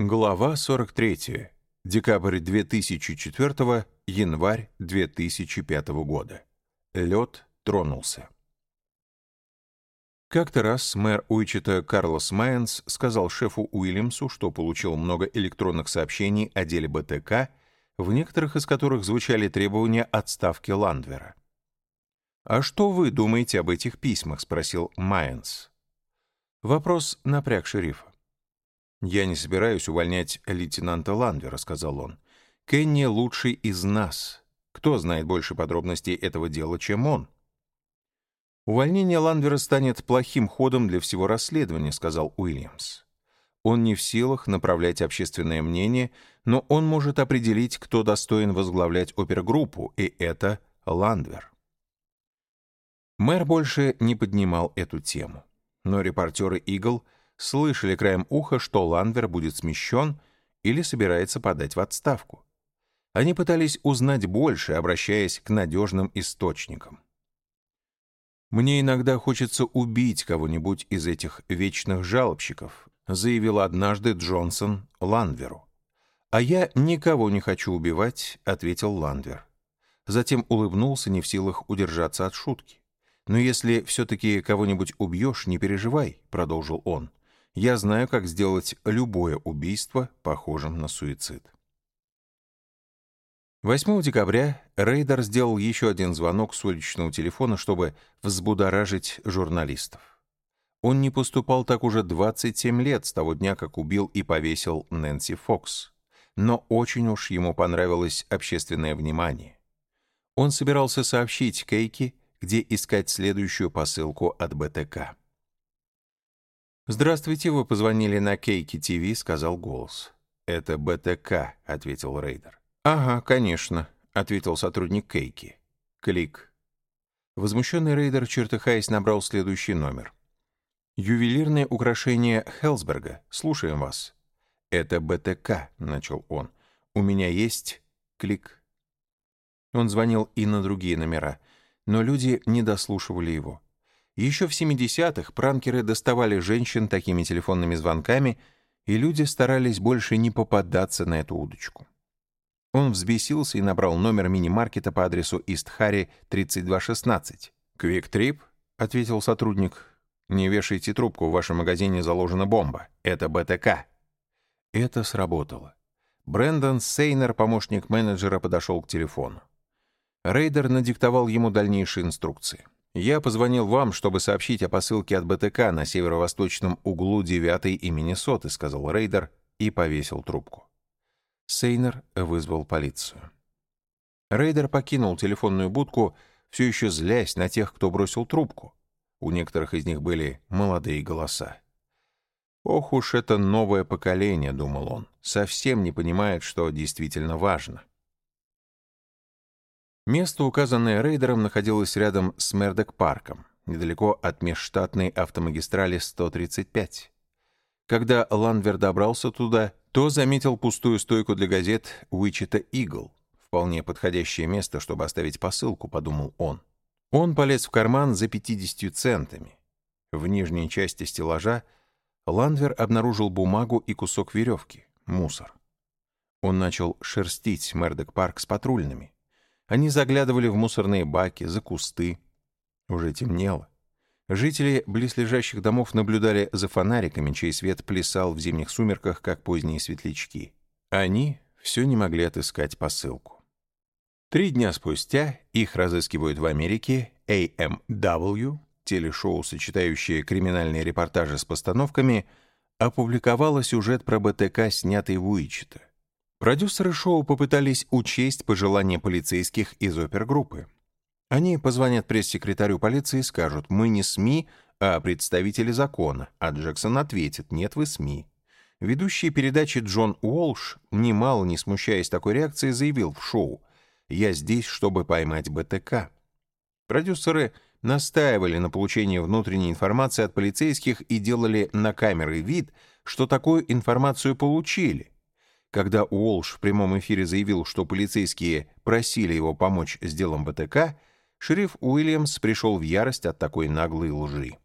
Глава 43. Декабрь 2004, январь 2005 года. Лед тронулся. Как-то раз мэр Уичета Карлос Майенс сказал шефу Уильямсу, что получил много электронных сообщений о деле БТК, в некоторых из которых звучали требования отставки Ландвера. «А что вы думаете об этих письмах?» — спросил Майенс. Вопрос напряг шерифа. «Я не собираюсь увольнять лейтенанта Ландвера», — сказал он. «Кенни лучший из нас. Кто знает больше подробностей этого дела, чем он?» «Увольнение Ландвера станет плохим ходом для всего расследования», — сказал Уильямс. «Он не в силах направлять общественное мнение, но он может определить, кто достоин возглавлять опергруппу, и это Ландвер». Мэр больше не поднимал эту тему, но репортеры «Игл» слышали краем уха, что Ланвер будет смещен или собирается подать в отставку. Они пытались узнать больше, обращаясь к надежным источникам. «Мне иногда хочется убить кого-нибудь из этих вечных жалобщиков», заявил однажды Джонсон Ланверу. «А я никого не хочу убивать», — ответил Ланвер. Затем улыбнулся, не в силах удержаться от шутки. «Но если все-таки кого-нибудь убьешь, не переживай», — продолжил он. Я знаю, как сделать любое убийство похожим на суицид. 8 декабря Рейдер сделал еще один звонок с уличного телефона, чтобы взбудоражить журналистов. Он не поступал так уже 27 лет с того дня, как убил и повесил Нэнси Фокс. Но очень уж ему понравилось общественное внимание. Он собирался сообщить Кейки, где искать следующую посылку от БТК. «Здравствуйте, вы позвонили на Кейки ТВ», — сказал голос. «Это БТК», — ответил Рейдер. «Ага, конечно», — ответил сотрудник Кейки. Клик. Возмущенный Рейдер, чертыхаясь, набрал следующий номер. «Ювелирное украшение Хелсберга. Слушаем вас». «Это БТК», — начал он. «У меня есть...» Клик. Он звонил и на другие номера, но люди не дослушивали его. Еще в 70-х пранкеры доставали женщин такими телефонными звонками, и люди старались больше не попадаться на эту удочку. Он взбесился и набрал номер мини-маркета по адресу Ист-Харри, 3216. «Квик-трип?» — ответил сотрудник. «Не вешайте трубку, в вашем магазине заложена бомба. Это БТК». Это сработало. Брэндон Сейнер, помощник менеджера, подошел к телефону. Рейдер надиктовал ему дальнейшие инструкции. Я позвонил вам, чтобы сообщить о посылке от БТК на северо-восточном углу 9 и Миннесоты, сказал Рейдер и повесил трубку. Сейнер вызвал полицию. Рейдер покинул телефонную будку, все еще злясь на тех, кто бросил трубку. У некоторых из них были молодые голоса. «Ох уж это новое поколение», — думал он, — «совсем не понимает, что действительно важно». Место, указанное рейдером, находилось рядом с Мердок-парком, недалеко от межштатной автомагистрали 135. Когда Ланвер добрался туда, то заметил пустую стойку для газет Уичета Игл. Вполне подходящее место, чтобы оставить посылку, подумал он. Он полез в карман за 50 центами. В нижней части стеллажа Ландвер обнаружил бумагу и кусок веревки, мусор. Он начал шерстить Мердок-парк с патрульными. Они заглядывали в мусорные баки, за кусты. Уже темнело. Жители близлежащих домов наблюдали за фонариками, чей свет плясал в зимних сумерках, как поздние светлячки. Они все не могли отыскать посылку. Три дня спустя их разыскивают в Америке AMW, телешоу, сочетающее криминальные репортажи с постановками, опубликовало сюжет про БТК, снятый в Уичета. Продюсеры шоу попытались учесть пожелания полицейских из опергруппы. Они позвонят пресс-секретарю полиции и скажут «Мы не СМИ, а представители закона», а Джексон ответит «Нет, вы СМИ». Ведущий передачи Джон Уолш, немало не смущаясь такой реакции, заявил в шоу «Я здесь, чтобы поймать БТК». Продюсеры настаивали на получении внутренней информации от полицейских и делали на камеры вид, что такую информацию получили – когда Уолш в прямом эфире заявил, что полицейские просили его помочь с делом БТК, шериф Уильямс пришел в ярость от такой наглой лжи.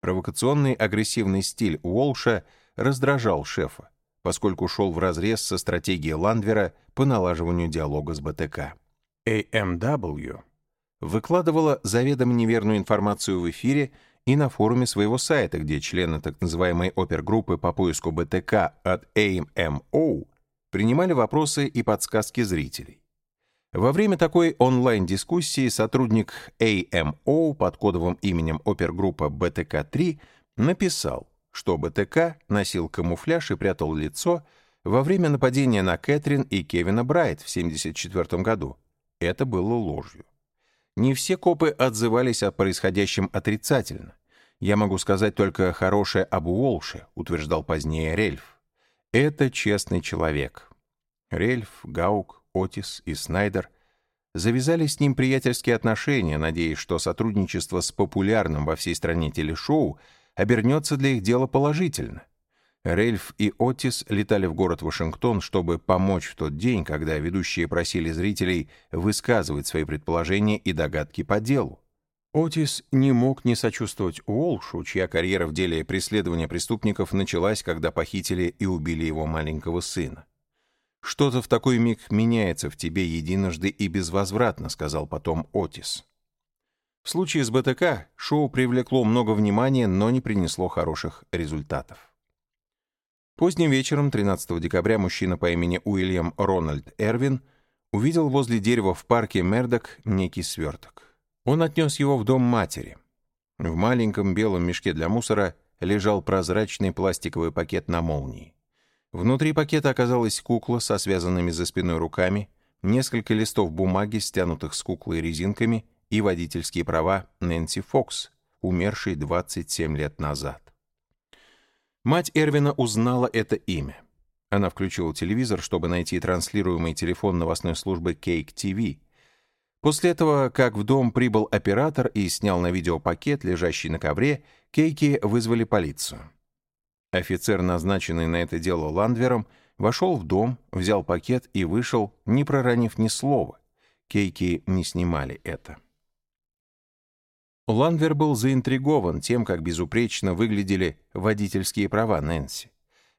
Провокационный агрессивный стиль Уолша раздражал шефа. поскольку шел вразрез со стратегией Ландвера по налаживанию диалога с БТК. AMW выкладывала заведомо неверную информацию в эфире и на форуме своего сайта, где члены так называемой опергруппы по поиску БТК от AMO принимали вопросы и подсказки зрителей. Во время такой онлайн-дискуссии сотрудник AMO под кодовым именем опергруппа БТК-3 написал, что БТК носил камуфляж и прятал лицо во время нападения на Кэтрин и Кевина Брайт в 1974 году. Это было ложью. Не все копы отзывались о происходящем отрицательно. «Я могу сказать только хорошее об Уолше», — утверждал позднее Рельф. «Это честный человек». Рельф, Гаук, Отис и Снайдер завязали с ним приятельские отношения, надеясь, что сотрудничество с популярным во всей стране телешоу обернется для их дела положительно. Рельф и Отис летали в город Вашингтон, чтобы помочь в тот день, когда ведущие просили зрителей высказывать свои предположения и догадки по делу. Отис не мог не сочувствовать Уолшу, чья карьера в деле преследования преступников началась, когда похитили и убили его маленького сына. «Что-то в такой миг меняется в тебе единожды и безвозвратно», — сказал потом Отис. В случае с БТК шоу привлекло много внимания, но не принесло хороших результатов. Поздним вечером 13 декабря мужчина по имени Уильям Рональд Эрвин увидел возле дерева в парке Мердок некий сверток. Он отнес его в дом матери. В маленьком белом мешке для мусора лежал прозрачный пластиковый пакет на молнии. Внутри пакета оказалась кукла со связанными за спиной руками, несколько листов бумаги, стянутых с куклой резинками, и водительские права Нэнси Фокс, умершей 27 лет назад. Мать Эрвина узнала это имя. Она включила телевизор, чтобы найти транслируемый телефон новостной службы Cake TV. После этого, как в дом прибыл оператор и снял на видео пакет, лежащий на ковре, Кейки вызвали полицию. Офицер, назначенный на это дело Ландвером, вошел в дом, взял пакет и вышел, не проронив ни слова. Кейки не снимали это. Ланвер был заинтригован тем, как безупречно выглядели водительские права Нэнси.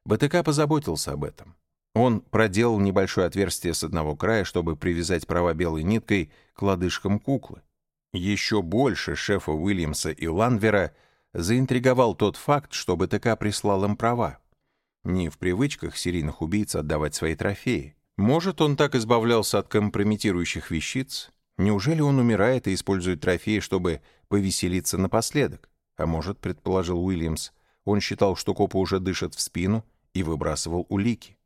БТК позаботился об этом. Он проделал небольшое отверстие с одного края, чтобы привязать права белой ниткой к лодыжкам куклы. Еще больше шефа Уильямса и Ланвера заинтриговал тот факт, что БТК прислал им права. Не в привычках серийных убийц отдавать свои трофеи. Может, он так избавлялся от компрометирующих вещиц? Неужели он умирает и использует трофеи, чтобы повеселиться напоследок. А может, предположил Уильямс, он считал, что копы уже дышат в спину и выбрасывал улики.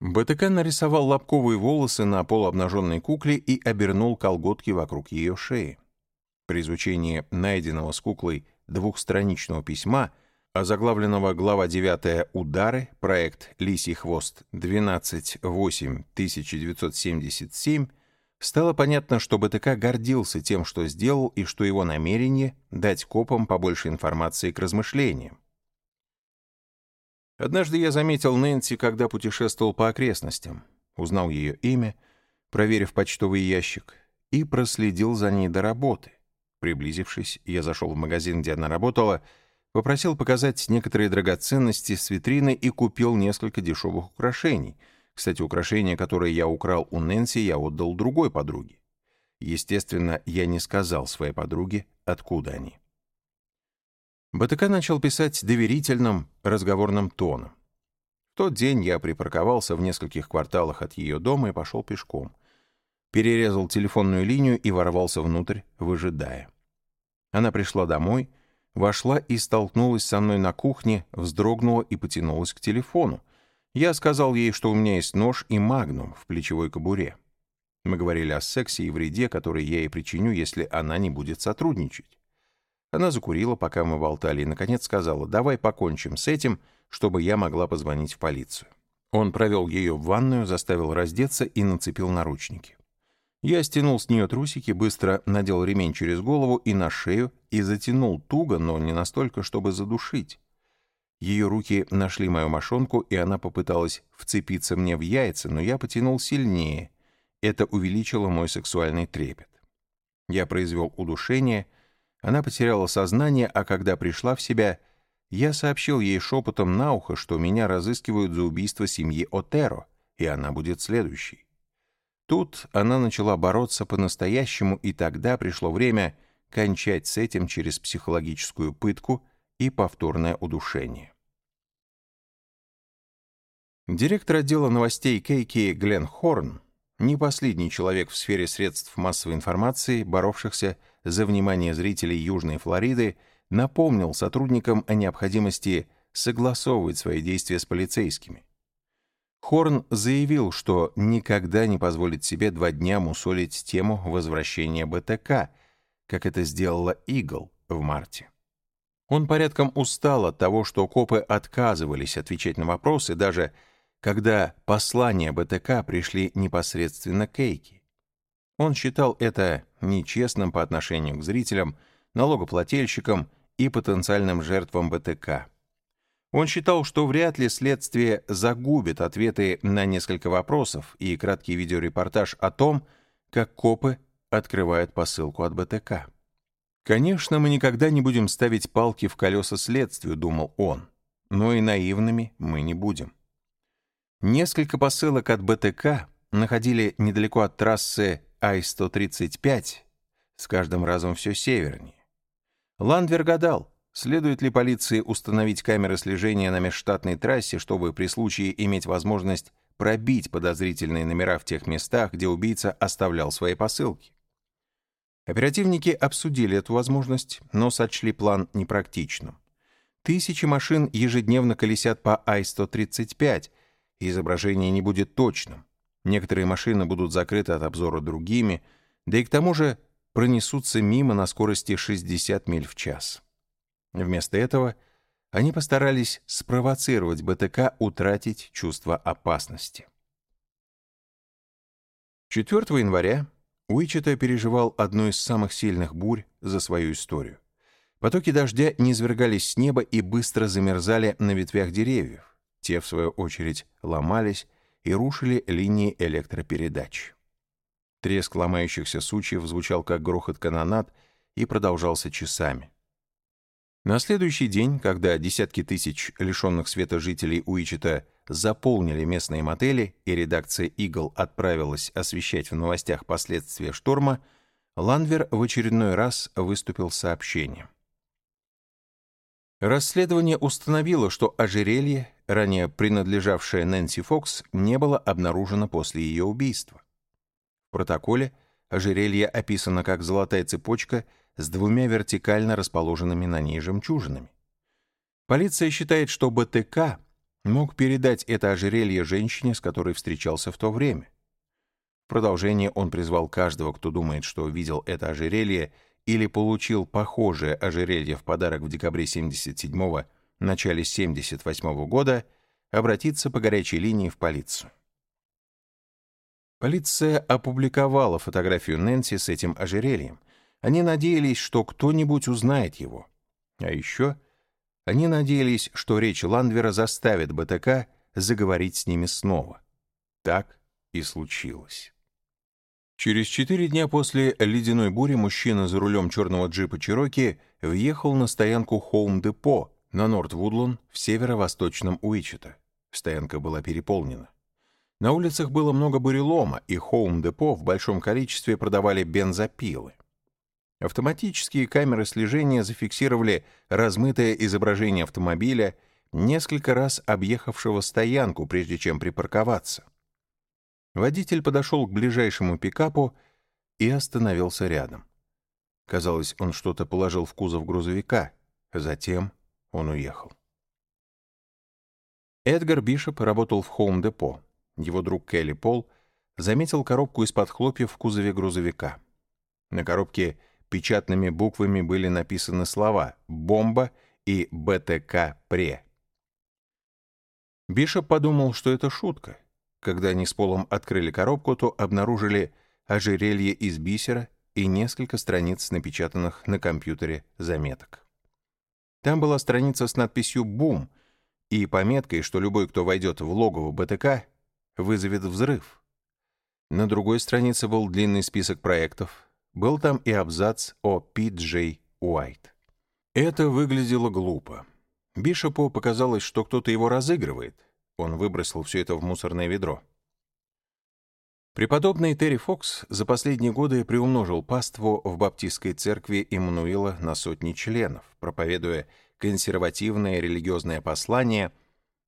БТК нарисовал лобковые волосы на полуобнаженной кукле и обернул колготки вокруг ее шеи. При изучении найденного с куклой двухстраничного письма, озаглавленного глава 9 «Удары», проект «Лисий хвост» 12.8.1977, Стало понятно, что БТК гордился тем, что сделал, и что его намерение — дать копам побольше информации к размышлениям. Однажды я заметил Нэнси, когда путешествовал по окрестностям, узнал ее имя, проверив почтовый ящик, и проследил за ней до работы. Приблизившись, я зашел в магазин, где она работала, попросил показать некоторые драгоценности с витрины и купил несколько дешевых украшений — кстати, украшения, которые я украл у Нэнси, я отдал другой подруге. Естественно, я не сказал своей подруге, откуда они. БТК начал писать доверительным, разговорным тоном. В тот день я припарковался в нескольких кварталах от ее дома и пошел пешком. Перерезал телефонную линию и ворвался внутрь, выжидая. Она пришла домой, вошла и столкнулась со мной на кухне, вздрогнула и потянулась к телефону. Я сказал ей, что у меня есть нож и магнум в плечевой кобуре. Мы говорили о сексе и вреде, который я ей причиню, если она не будет сотрудничать. Она закурила, пока мы болтали, и, наконец, сказала, давай покончим с этим, чтобы я могла позвонить в полицию. Он провел ее в ванную, заставил раздеться и нацепил наручники. Я стянул с нее трусики, быстро надел ремень через голову и на шею и затянул туго, но не настолько, чтобы задушить. Ее руки нашли мою мошонку, и она попыталась вцепиться мне в яйца, но я потянул сильнее. Это увеличило мой сексуальный трепет. Я произвел удушение, она потеряла сознание, а когда пришла в себя, я сообщил ей шепотом на ухо, что меня разыскивают за убийство семьи Отеро, и она будет следующей. Тут она начала бороться по-настоящему, и тогда пришло время кончать с этим через психологическую пытку и повторное удушение. Директор отдела новостей Кейки Глен Хорн, не последний человек в сфере средств массовой информации, боровшихся за внимание зрителей Южной Флориды, напомнил сотрудникам о необходимости согласовывать свои действия с полицейскими. Хорн заявил, что никогда не позволит себе два дня мусолить тему возвращения БТК, как это сделала Игл в марте. Он порядком устал от того, что копы отказывались отвечать на вопросы, даже когда послания БТК пришли непосредственно к Эйке. Он считал это нечестным по отношению к зрителям, налогоплательщикам и потенциальным жертвам БТК. Он считал, что вряд ли следствие загубит ответы на несколько вопросов и краткий видеорепортаж о том, как копы открывают посылку от БТК. «Конечно, мы никогда не будем ставить палки в колеса следствию», — думал он, «но и наивными мы не будем». Несколько посылок от БТК находили недалеко от трассы Ай-135, с каждым разом все севернее. Ландвер гадал, следует ли полиции установить камеры слежения на межштатной трассе, чтобы при случае иметь возможность пробить подозрительные номера в тех местах, где убийца оставлял свои посылки. Оперативники обсудили эту возможность, но сочли план непрактичным. Тысячи машин ежедневно колесят по Ай-135, изображение не будет точным. Некоторые машины будут закрыты от обзора другими, да и к тому же пронесутся мимо на скорости 60 миль в час. Вместо этого они постарались спровоцировать БТК утратить чувство опасности. 4 января Уичета переживал одну из самых сильных бурь за свою историю. Потоки дождя низвергались с неба и быстро замерзали на ветвях деревьев. Те, в свою очередь, ломались и рушили линии электропередач. Треск ломающихся сучьев звучал как грохот канонад и продолжался часами. На следующий день, когда десятки тысяч лишенных света жителей Уичета заполнили местные мотели и редакция «Игл» отправилась освещать в новостях последствия шторма, Ланвер в очередной раз выступил сообщением. Расследование установило, что ожерелье, ранее принадлежавшее Нэнси Фокс, не было обнаружено после ее убийства. В протоколе ожерелье описано как золотая цепочка с двумя вертикально расположенными на ней жемчужинами. Полиция считает, что БТК мог передать это ожерелье женщине, с которой встречался в то время. В продолжение он призвал каждого, кто думает, что видел это ожерелье, или получил похожее ожерелье в подарок в декабре 77-го, начале 78-го года, обратиться по горячей линии в полицию. Полиция опубликовала фотографию Нэнси с этим ожерельем. Они надеялись, что кто-нибудь узнает его. А еще они надеялись, что речь Ландвера заставит БТК заговорить с ними снова. Так и случилось. Через четыре дня после ледяной бури мужчина за рулем черного джипа Чироки въехал на стоянку Хоум-депо на Норт-Вудлон в северо-восточном Уичета. Стоянка была переполнена. На улицах было много бурелома, и Хоум-депо в большом количестве продавали бензопилы. Автоматические камеры слежения зафиксировали размытое изображение автомобиля, несколько раз объехавшего стоянку, прежде чем припарковаться. Водитель подошел к ближайшему пикапу и остановился рядом. Казалось, он что-то положил в кузов грузовика. Затем он уехал. Эдгар Бишоп работал в Хоум-депо. Его друг Келли Пол заметил коробку из-под хлопьев в кузове грузовика. На коробке печатными буквами были написаны слова «бомба» и «БТК Пре». Бишоп подумал, что это шутка, когда они с Полом открыли коробку, то обнаружили ожерелье из бисера и несколько страниц, напечатанных на компьютере заметок. Там была страница с надписью «Бум» и пометкой, что любой, кто войдет в логово БТК, вызовет взрыв. На другой странице был длинный список проектов. Был там и абзац о Пи Джей Уайт. Это выглядело глупо. Бишопу показалось, что кто-то его разыгрывает. Он выбросил все это в мусорное ведро. Преподобный Терри Фокс за последние годы приумножил паству в баптистской церкви Иммануила на сотни членов, проповедуя консервативное религиозное послание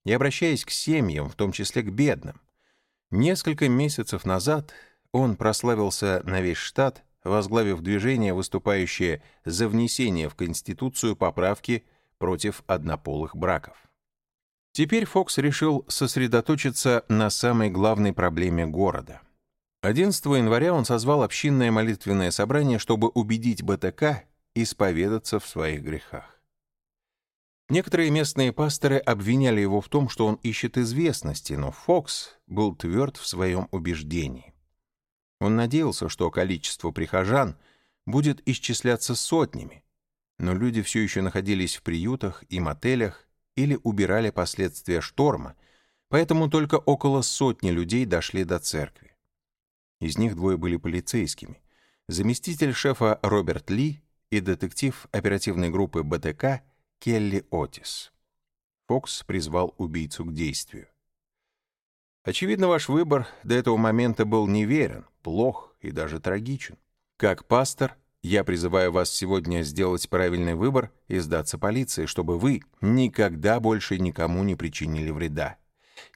и обращаясь к семьям, в том числе к бедным. Несколько месяцев назад он прославился на весь штат, возглавив движение, выступающее за внесение в Конституцию поправки против однополых браков. Теперь Фокс решил сосредоточиться на самой главной проблеме города — 11 января он созвал общинное молитвенное собрание, чтобы убедить БТК исповедаться в своих грехах. Некоторые местные пасторы обвиняли его в том, что он ищет известности, но Фокс был тверд в своем убеждении. Он надеялся, что количество прихожан будет исчисляться сотнями, но люди все еще находились в приютах и мотелях или убирали последствия шторма, поэтому только около сотни людей дошли до церкви. Из них двое были полицейскими. Заместитель шефа Роберт Ли и детектив оперативной группы БТК Келли Отис. Фокс призвал убийцу к действию. Очевидно, ваш выбор до этого момента был неверен, плох и даже трагичен. Как пастор, я призываю вас сегодня сделать правильный выбор и сдаться полиции, чтобы вы никогда больше никому не причинили вреда.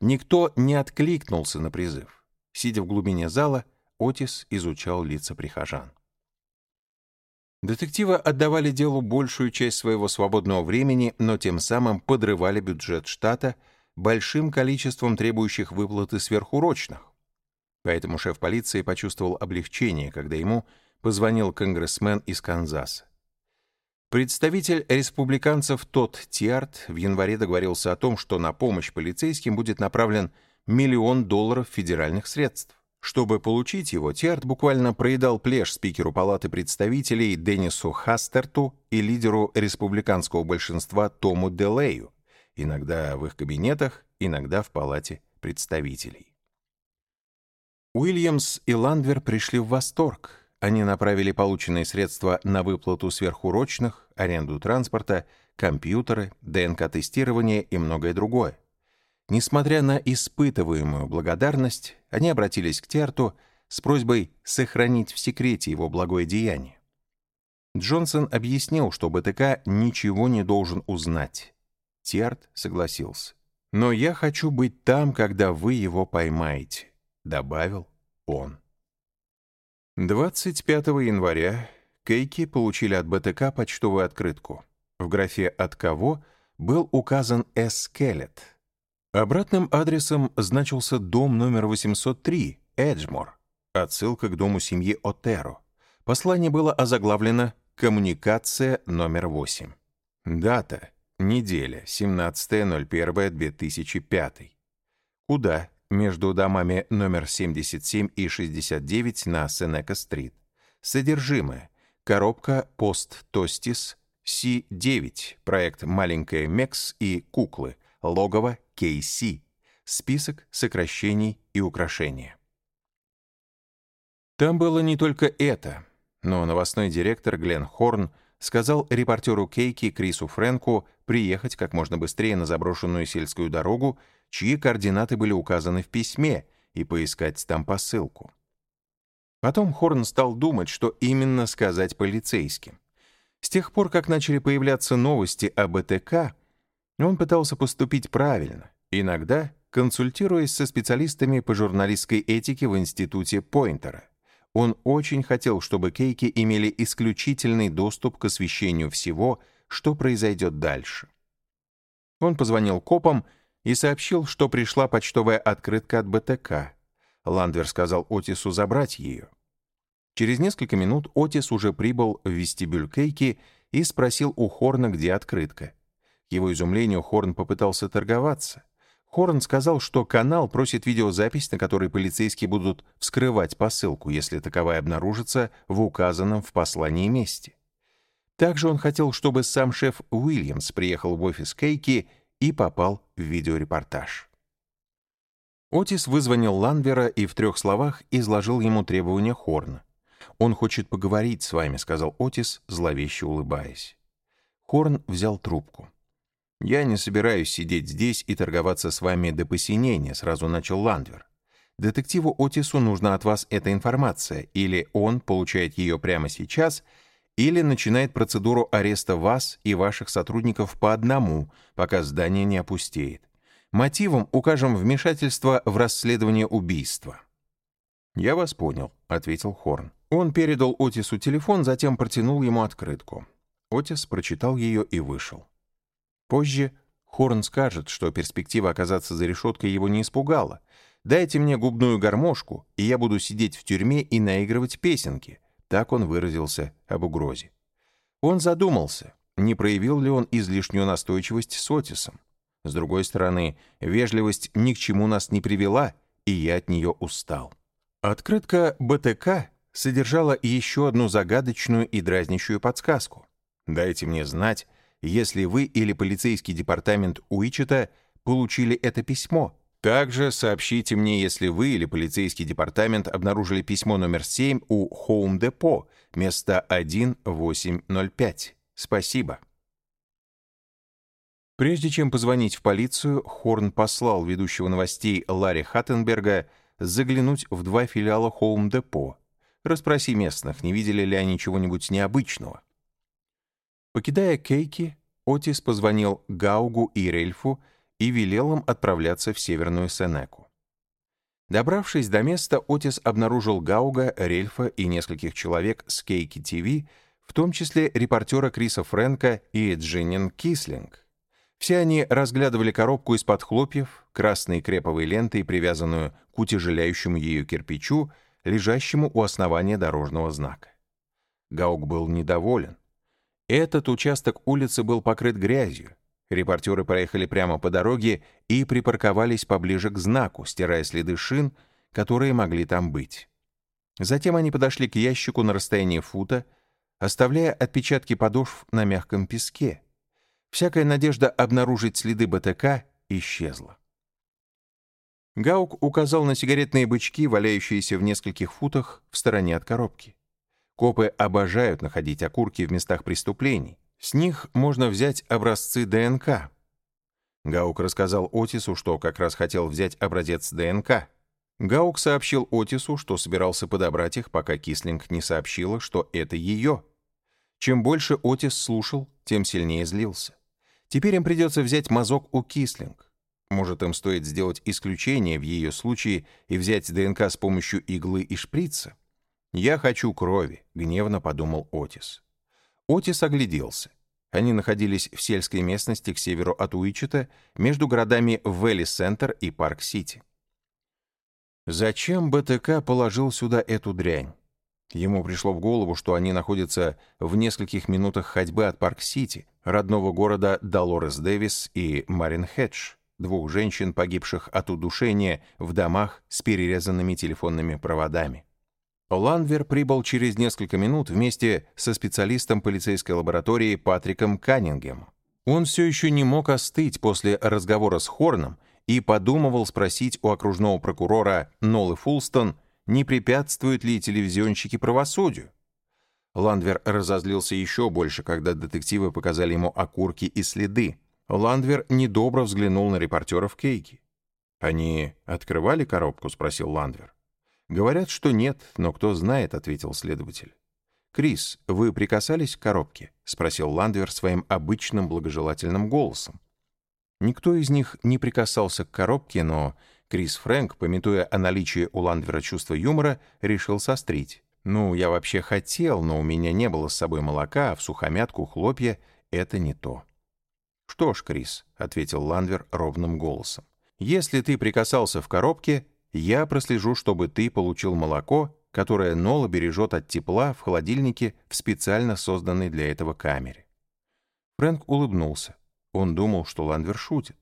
Никто не откликнулся на призыв. Сидя в глубине зала, Отис изучал лица прихожан. Детективы отдавали делу большую часть своего свободного времени, но тем самым подрывали бюджет штата большим количеством требующих выплаты сверхурочных. Поэтому шеф полиции почувствовал облегчение, когда ему позвонил конгрессмен из Канзаса. Представитель республиканцев Тодд Тиарт в январе договорился о том, что на помощь полицейским будет направлен миллион долларов федеральных средств. Чтобы получить его, Тиарт буквально проедал плешь спикеру Палаты представителей Деннису Хастерту и лидеру республиканского большинства Тому Делею, иногда в их кабинетах, иногда в Палате представителей. Уильямс и Ландвер пришли в восторг. Они направили полученные средства на выплату сверхурочных, аренду транспорта, компьютеры, ДНК-тестирование и многое другое. Несмотря на испытываемую благодарность, они обратились к Терту с просьбой сохранить в секрете его благое деяние. Джонсон объяснил, что БТК ничего не должен узнать. Терт согласился. «Но я хочу быть там, когда вы его поймаете», — добавил он. 25 января Кейки получили от БТК почтовую открытку. В графе «От кого» был указан С. Обратным адресом значился дом номер 803, Эджмор, отсылка к дому семьи Отеро. Послание было озаглавлено «Коммуникация номер 8». Дата — неделя, 17.01.2005. Куда? Между домами номер 77 и 69 на Сенека-стрит. Содержимое. Коробка «Пост Тостис», Си-9, проект «Маленькая Мекс» и «Куклы», логово KC, список сокращений и украшения. Там было не только это, но новостной директор Глен Хорн сказал репортеру Кейки Крису Фрэнку приехать как можно быстрее на заброшенную сельскую дорогу, чьи координаты были указаны в письме, и поискать там посылку. Потом Хорн стал думать, что именно сказать полицейским. С тех пор, как начали появляться новости об ЭТК, он пытался поступить правильно, иногда консультируясь со специалистами по журналистской этике в институте Пойнтера. Он очень хотел, чтобы кейки имели исключительный доступ к освещению всего, что произойдет дальше. Он позвонил копам и сообщил, что пришла почтовая открытка от БТК. Ландвер сказал Отису забрать ее. Через несколько минут Отис уже прибыл в вестибюль Кейки и спросил у Хорна, где открытка. Его изумлению Хорн попытался торговаться. Хорн сказал, что канал просит видеозапись, на которой полицейские будут вскрывать посылку, если таковая обнаружится в указанном в послании месте. Также он хотел, чтобы сам шеф Уильямс приехал в офис Кейки и попал в видеорепортаж. Отис вызвонил Ланвера и в трех словах изложил ему требования Хорна. «Он хочет поговорить с вами», — сказал Отис, зловеще улыбаясь. Хорн взял трубку. «Я не собираюсь сидеть здесь и торговаться с вами до посинения», — сразу начал Ландвер. «Детективу Отису нужна от вас эта информация, или он получает ее прямо сейчас, или начинает процедуру ареста вас и ваших сотрудников по одному, пока здание не опустеет. Мотивом укажем вмешательство в расследование убийства». «Я вас понял», — ответил Хорн. Он передал Отису телефон, затем протянул ему открытку. Отис прочитал ее и вышел. Позже Хорн скажет, что перспектива оказаться за решеткой его не испугала. «Дайте мне губную гармошку, и я буду сидеть в тюрьме и наигрывать песенки», так он выразился об угрозе. Он задумался, не проявил ли он излишнюю настойчивость с Отисом. С другой стороны, вежливость ни к чему нас не привела, и я от нее устал. Открытка БТК содержала еще одну загадочную и дразнящую подсказку. «Дайте мне знать, если вы или полицейский департамент Уичета получили это письмо. Также сообщите мне, если вы или полицейский департамент обнаружили письмо номер 7 у Home Depot, место 1805. Спасибо». Прежде чем позвонить в полицию, Хорн послал ведущего новостей Ларри Хаттенберга заглянуть в два филиала Home Depot. Расспроси местных, не видели ли они чего-нибудь необычного. Покидая Кейки, Отис позвонил Гаугу и Рельфу и велел им отправляться в Северную Сенеку. Добравшись до места, Отис обнаружил Гауга, Рельфа и нескольких человек с Кейки ТВ, в том числе репортера Криса Фрэнка и Джиннин Кислинг. Все они разглядывали коробку из-под хлопьев, красной креповой лентой, привязанную к утяжеляющему ее кирпичу, лежащему у основания дорожного знака. Гаук был недоволен. Этот участок улицы был покрыт грязью. Репортеры проехали прямо по дороге и припарковались поближе к знаку, стирая следы шин, которые могли там быть. Затем они подошли к ящику на расстоянии фута, оставляя отпечатки подошв на мягком песке. Всякая надежда обнаружить следы БТК исчезла. Гаук указал на сигаретные бычки, валяющиеся в нескольких футах в стороне от коробки. Копы обожают находить окурки в местах преступлений. С них можно взять образцы ДНК. Гаук рассказал Отису, что как раз хотел взять образец ДНК. Гаук сообщил Отису, что собирался подобрать их, пока Кислинг не сообщила, что это ее. Чем больше Отис слушал, тем сильнее злился. Теперь им придется взять мазок у Кислинг. Может, им стоит сделать исключение в ее случае и взять ДНК с помощью иглы и шприца? «Я хочу крови», — гневно подумал Отис. Отис огляделся. Они находились в сельской местности к северу от Уичета, между городами Вэлли-Центр и Парк-Сити. Зачем БТК положил сюда эту дрянь? Ему пришло в голову, что они находятся в нескольких минутах ходьбы от Парк-Сити, родного города Долорес Дэвис и Марин Хедж, двух женщин, погибших от удушения в домах с перерезанными телефонными проводами. Ланвер прибыл через несколько минут вместе со специалистом полицейской лаборатории Патриком Каннингем. Он все еще не мог остыть после разговора с Хорном и подумывал спросить у окружного прокурора Нолы Фулстон, не препятствуют ли телевизионщики правосудию. Ландвер разозлился еще больше, когда детективы показали ему окурки и следы. Ландвер недобро взглянул на репортеров Кейки. «Они открывали коробку?» — спросил Ландвер. «Говорят, что нет, но кто знает», — ответил следователь. «Крис, вы прикасались к коробке?» — спросил Ландвер своим обычным благожелательным голосом. Никто из них не прикасался к коробке, но Крис Фрэнк, пометуя о наличии у Ландвера чувства юмора, решил сострить. «Ну, я вообще хотел, но у меня не было с собой молока, а в сухомятку хлопья — это не то». «Что ж, Крис», — ответил Ландвер ровным голосом, «если ты прикасался в коробке, я прослежу, чтобы ты получил молоко, которое Нола бережет от тепла в холодильнике в специально созданной для этого камере». Фрэнк улыбнулся. Он думал, что Ландвер шутит.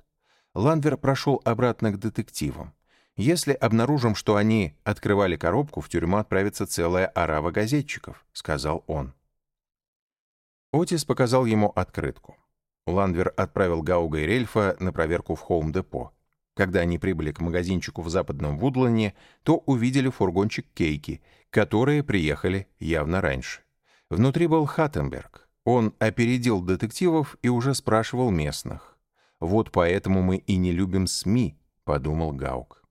Ландвер прошел обратно к детективам. Если обнаружим, что они открывали коробку, в тюрьму отправится целая орава газетчиков», — сказал он. Отис показал ему открытку. Ландвер отправил Гауга и Рельфа на проверку в Хоум-депо. Когда они прибыли к магазинчику в западном Вудлане, то увидели фургончик Кейки, которые приехали явно раньше. Внутри был Хаттенберг. Он опередил детективов и уже спрашивал местных. Вот поэтому мы и не любим СМИ, подумал Гаук.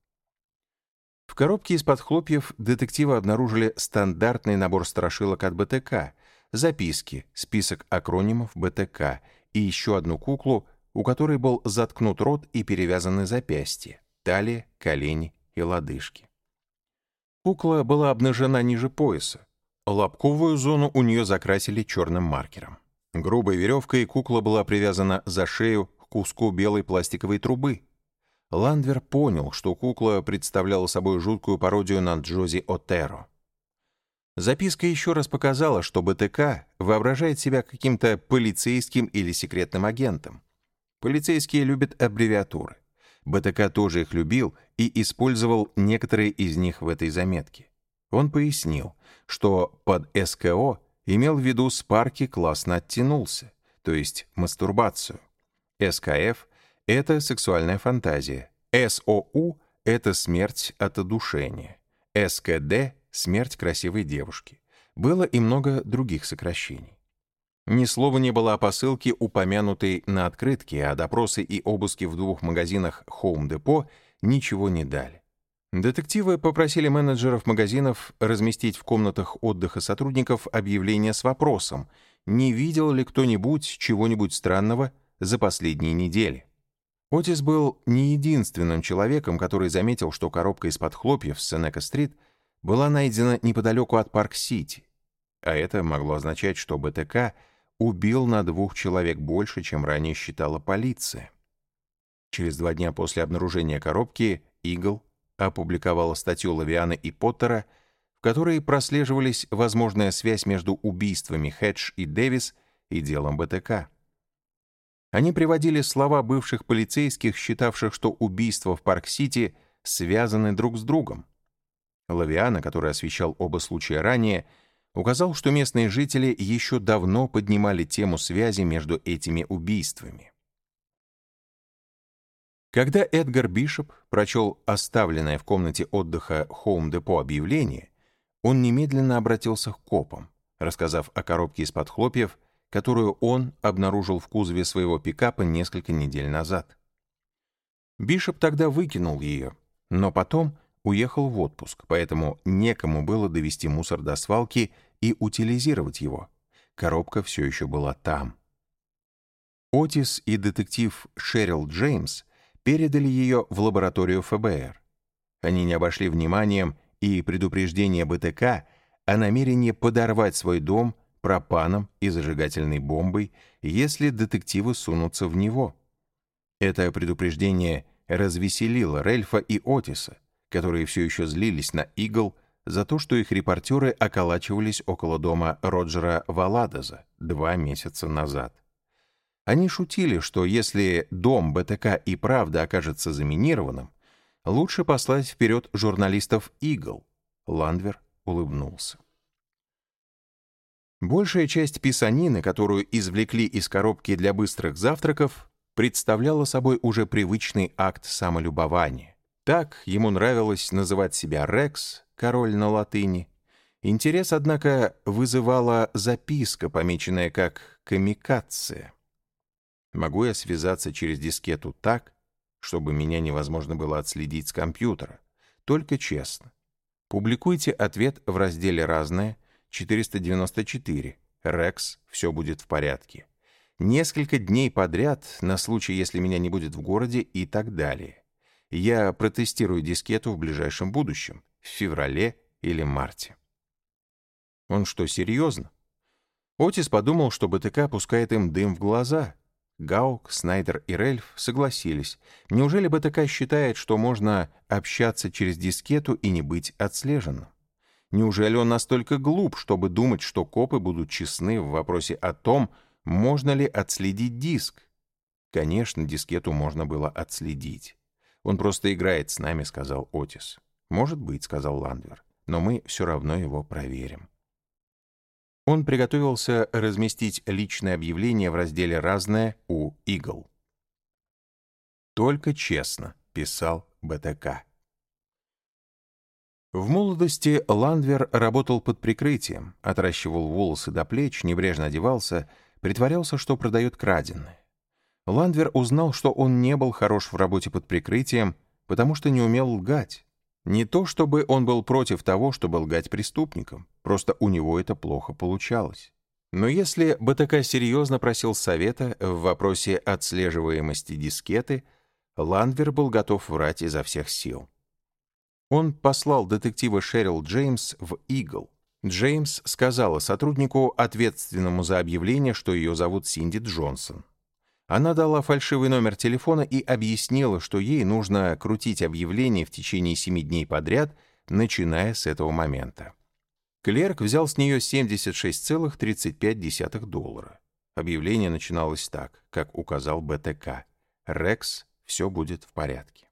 В коробке из-под хлопьев детективы обнаружили стандартный набор страшилок от БТК, записки, список акронимов БТК и еще одну куклу, у которой был заткнут рот и перевязаны запястья, талия, колени и лодыжки. Кукла была обнажена ниже пояса. Лобковую зону у нее закрасили черным маркером. Грубой веревкой кукла была привязана за шею к куску белой пластиковой трубы. Ландвер понял, что кукла представляла собой жуткую пародию на Джози Отеро. Записка еще раз показала, что БТК воображает себя каким-то полицейским или секретным агентом. Полицейские любят аббревиатуры. БТК тоже их любил и использовал некоторые из них в этой заметке. Он пояснил, что под СКО имел в виду спарки классно оттянулся, то есть мастурбацию. СКФ — это сексуальная фантазия. СОУ — это смерть от одушения. СКД — смерть красивой девушки. Было и много других сокращений. Ни слова не было о посылке, упомянутой на открытке, а допросы и обыски в двух магазинах Home Depot ничего не дали. Детективы попросили менеджеров магазинов разместить в комнатах отдыха сотрудников объявление с вопросом, не видел ли кто-нибудь чего-нибудь странного за последние недели. Отис был не единственным человеком, который заметил, что коробка из-под хлопьев с Сенека-стрит была найдена неподалеку от Парк-Сити, а это могло означать, что БТК убил на двух человек больше, чем ранее считала полиция. Через два дня после обнаружения коробки «Игл» опубликовала статью Лавиана и Поттера, в которой прослеживались возможная связь между убийствами Хедж и Дэвис и делом БТК. Они приводили слова бывших полицейских, считавших, что убийства в Парк-Сити связаны друг с другом. Лавиана, который освещал оба случая ранее, указал, что местные жители еще давно поднимали тему связи между этими убийствами. Когда Эдгар Бишоп прочел оставленное в комнате отдыха Хоум-депо объявление, он немедленно обратился к копам, рассказав о коробке из-под хлопьев, которую он обнаружил в кузове своего пикапа несколько недель назад. Бишоп тогда выкинул ее, но потом уехал в отпуск, поэтому некому было довести мусор до свалки и утилизировать его. Коробка все еще была там. Отис и детектив Шерил Джеймс передали ее в лабораторию ФБР. Они не обошли вниманием и предупреждение БТК о намерении подорвать свой дом пропаном и зажигательной бомбой, если детективы сунутся в него. Это предупреждение развеселило Рельфа и Отиса, которые все еще злились на Игл за то, что их репортеры околачивались около дома Роджера Валадеза два месяца назад. Они шутили, что если дом БТК и правда окажется заминированным, лучше послать вперед журналистов «Игл». Ландвер улыбнулся. Большая часть писанины, которую извлекли из коробки для быстрых завтраков, представляла собой уже привычный акт самолюбования. Так ему нравилось называть себя Рекс, король на латыни. Интерес, однако, вызывала записка, помеченная как «камикация». Могу я связаться через дискету так, чтобы меня невозможно было отследить с компьютера? Только честно. Публикуйте ответ в разделе «Разное» 494. «Рекс, все будет в порядке». Несколько дней подряд, на случай, если меня не будет в городе и так далее. Я протестирую дискету в ближайшем будущем, в феврале или марте. Он что, серьезно? Отис подумал, что БТК пускает им дым в глаза, Гаук, Снайдер и Рельф согласились. Неужели БТК считает, что можно общаться через дискету и не быть отслеженным? Неужели он настолько глуп, чтобы думать, что копы будут честны в вопросе о том, можно ли отследить диск? Конечно, дискету можно было отследить. Он просто играет с нами, сказал Отис. Может быть, сказал Ландвер, но мы все равно его проверим. Он приготовился разместить личное объявление в разделе «Разное» у «Игл». «Только честно», — писал БТК. В молодости Ландвер работал под прикрытием, отращивал волосы до плеч, небрежно одевался, притворялся, что продает краденое. Ландвер узнал, что он не был хорош в работе под прикрытием, потому что не умел лгать. Не то, чтобы он был против того, чтобы лгать преступникам, просто у него это плохо получалось. Но если БТК серьезно просил совета в вопросе отслеживаемости дискеты, Ландвер был готов врать изо всех сил. Он послал детектива Шерил Джеймс в «Игл». Джеймс сказала сотруднику, ответственному за объявление, что ее зовут Синди Джонсон. Она дала фальшивый номер телефона и объяснила, что ей нужно крутить объявление в течение семи дней подряд, начиная с этого момента. Клерк взял с нее 76,35 доллара. Объявление начиналось так, как указал БТК. «Рекс, все будет в порядке».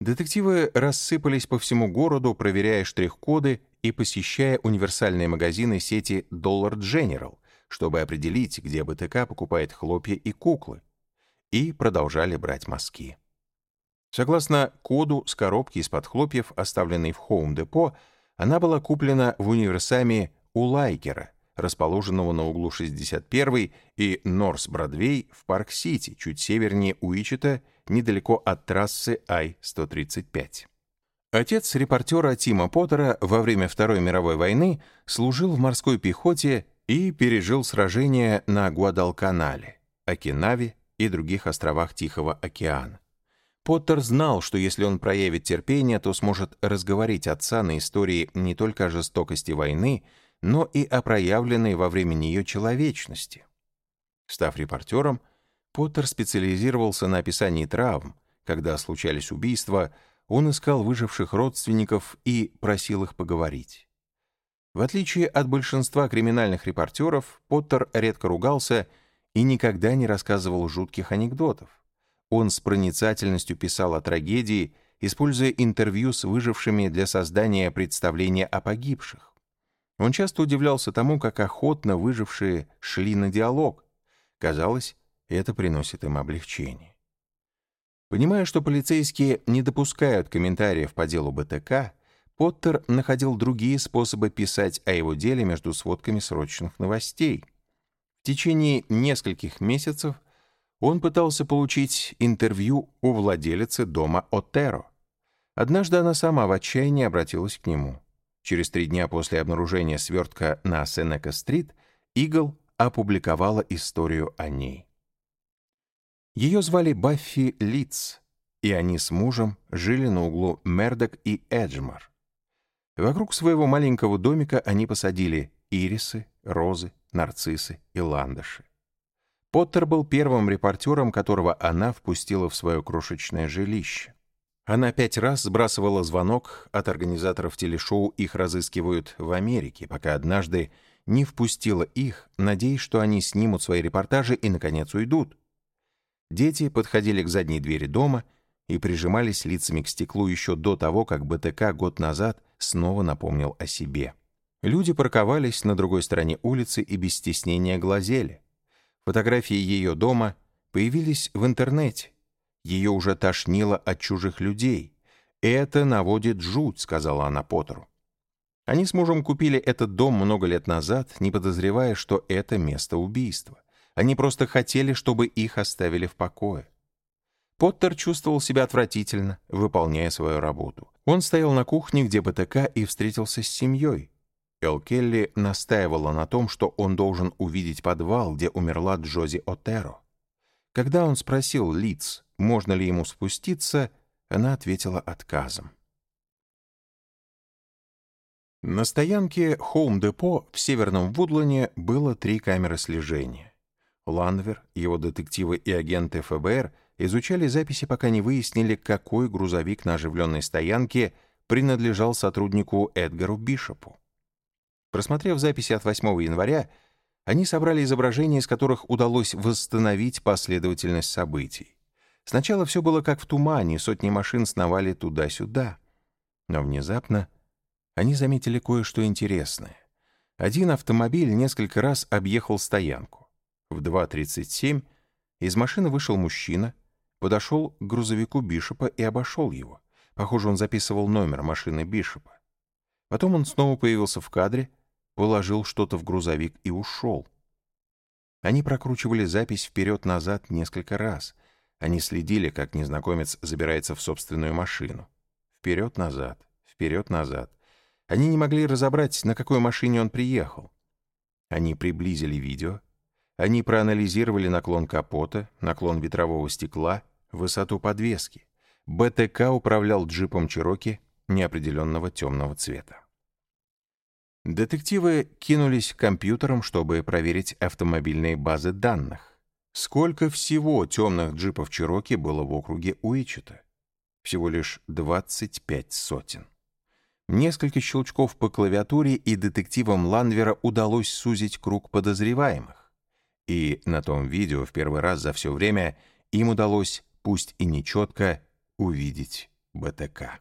Детективы рассыпались по всему городу, проверяя штрих-коды и посещая универсальные магазины сети Dollar General, чтобы определить, где БТК покупает хлопья и куклы, и продолжали брать мазки. Согласно коду с коробки из-под хлопьев, оставленной в Хоум-депо, она была куплена в универсаме у Лайкера, расположенного на углу 61 и Норс-Бродвей в Парк-Сити, чуть севернее Уичета, недалеко от трассы Ай-135. Отец репортера Тима Поттера во время Второй мировой войны служил в морской пехоте и пережил сражения на Гуадалканале, Окинаве и других островах Тихого океана. Поттер знал, что если он проявит терпение, то сможет разговорить отца на истории не только о жестокости войны, но и о проявленной во время нее человечности. Став репортером, Поттер специализировался на описании травм. Когда случались убийства, он искал выживших родственников и просил их поговорить. В отличие от большинства криминальных репортеров, Поттер редко ругался и никогда не рассказывал жутких анекдотов. Он с проницательностью писал о трагедии, используя интервью с выжившими для создания представления о погибших. Он часто удивлялся тому, как охотно выжившие шли на диалог. Казалось, это приносит им облегчение. Понимая, что полицейские не допускают комментариев по делу БТК, Поттер находил другие способы писать о его деле между сводками срочных новостей. В течение нескольких месяцев он пытался получить интервью у владелицы дома Отеро. Однажды она сама в отчаянии обратилась к нему. Через три дня после обнаружения свертка на Сенека-стрит Игл опубликовала историю о ней. Ее звали Баффи Литц, и они с мужем жили на углу Мердок и Эджмар. Вокруг своего маленького домика они посадили ирисы, розы, нарциссы и ландыши. Поттер был первым репортером, которого она впустила в свое крошечное жилище. Она пять раз сбрасывала звонок от организаторов телешоу «Их разыскивают в Америке», пока однажды не впустила их, надеясь, что они снимут свои репортажи и, наконец, уйдут. Дети подходили к задней двери дома и прижимались лицами к стеклу еще до того, как БТК год назад снова напомнил о себе. Люди парковались на другой стороне улицы и без стеснения глазели. Фотографии ее дома появились в интернете. Ее уже тошнило от чужих людей. «Это наводит жуть», — сказала она Поттеру. Они с мужем купили этот дом много лет назад, не подозревая, что это место убийства. Они просто хотели, чтобы их оставили в покое. Поттер чувствовал себя отвратительно, выполняя свою работу. Он стоял на кухне, где БТК, и встретился с семьей. Эл Келли настаивала на том, что он должен увидеть подвал, где умерла Джози Отеро. Когда он спросил Лиц, можно ли ему спуститься, она ответила отказом. На стоянке Хоум-депо в Северном Вудлане было три камеры слежения. Ланвер, его детективы и агенты ФБР — изучали записи, пока не выяснили, какой грузовик на оживленной стоянке принадлежал сотруднику Эдгару Бишопу. Просмотрев записи от 8 января, они собрали изображения, из которых удалось восстановить последовательность событий. Сначала все было как в тумане, сотни машин сновали туда-сюда. Но внезапно они заметили кое-что интересное. Один автомобиль несколько раз объехал стоянку. В 2.37 из машины вышел мужчина — подошел к грузовику Бишопа и обошел его. Похоже, он записывал номер машины Бишопа. Потом он снова появился в кадре, положил что-то в грузовик и ушел. Они прокручивали запись вперед-назад несколько раз. Они следили, как незнакомец забирается в собственную машину. Вперед-назад, вперед-назад. Они не могли разобрать, на какой машине он приехал. Они приблизили видео. Они проанализировали наклон капота, наклон ветрового стекла, высоту подвески. БТК управлял джипом Чироки неопределенного темного цвета. Детективы кинулись к компьютерам, чтобы проверить автомобильные базы данных. Сколько всего темных джипов Чироки было в округе Уичета? Всего лишь 25 сотен. Несколько щелчков по клавиатуре, и детективам Ланвера удалось сузить круг подозреваемых. И на том видео в первый раз за все время им удалось, пусть и нечетко, увидеть БТК.